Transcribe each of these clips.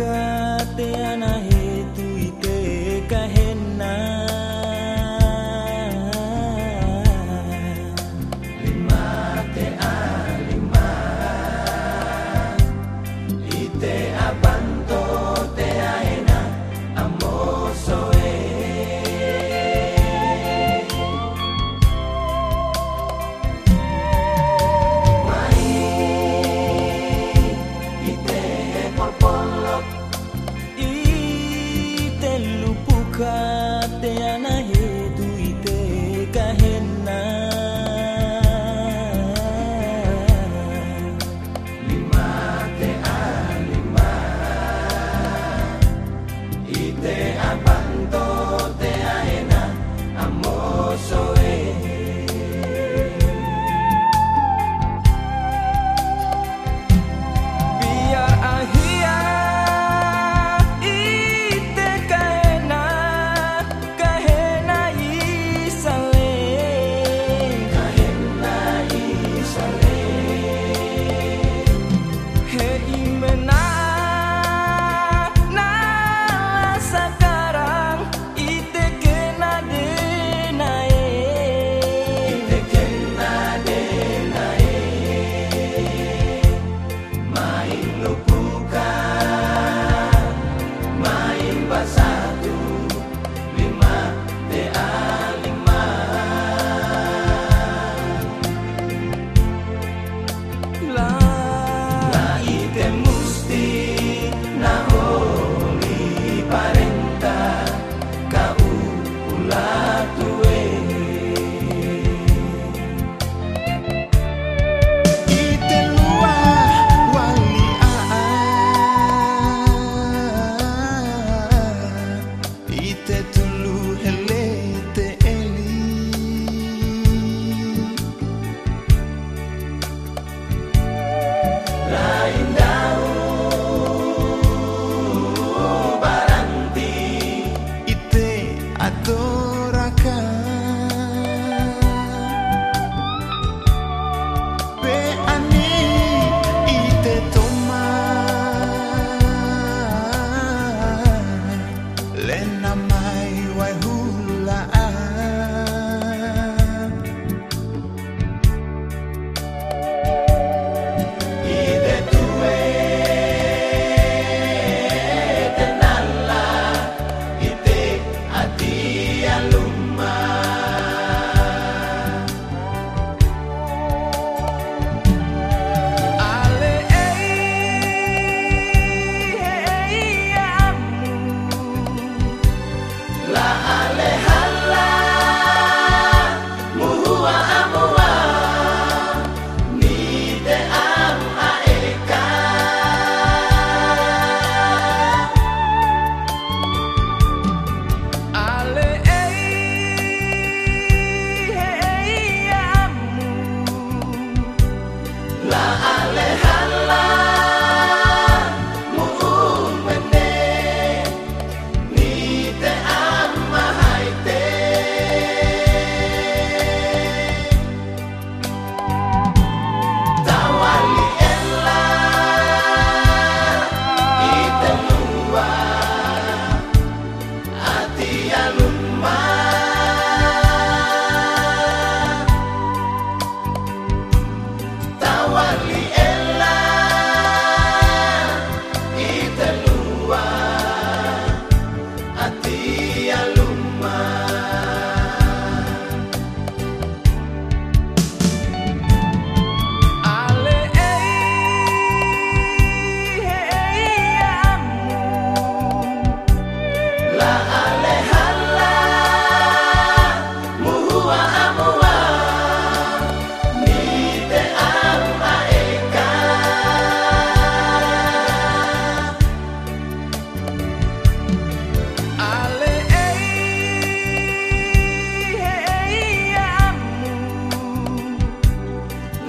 good. Hati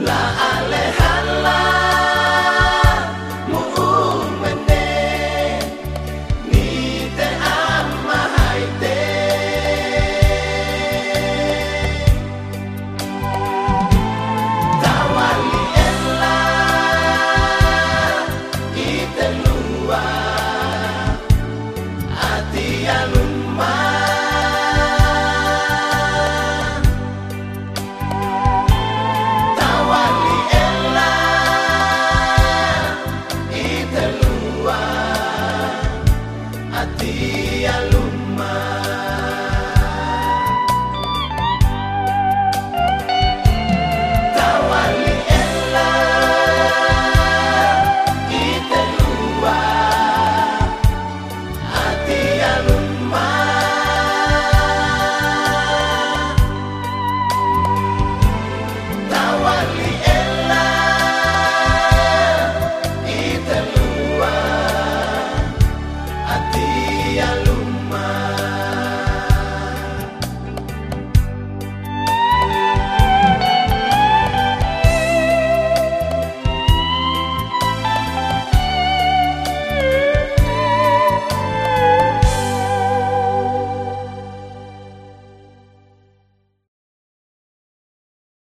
啦。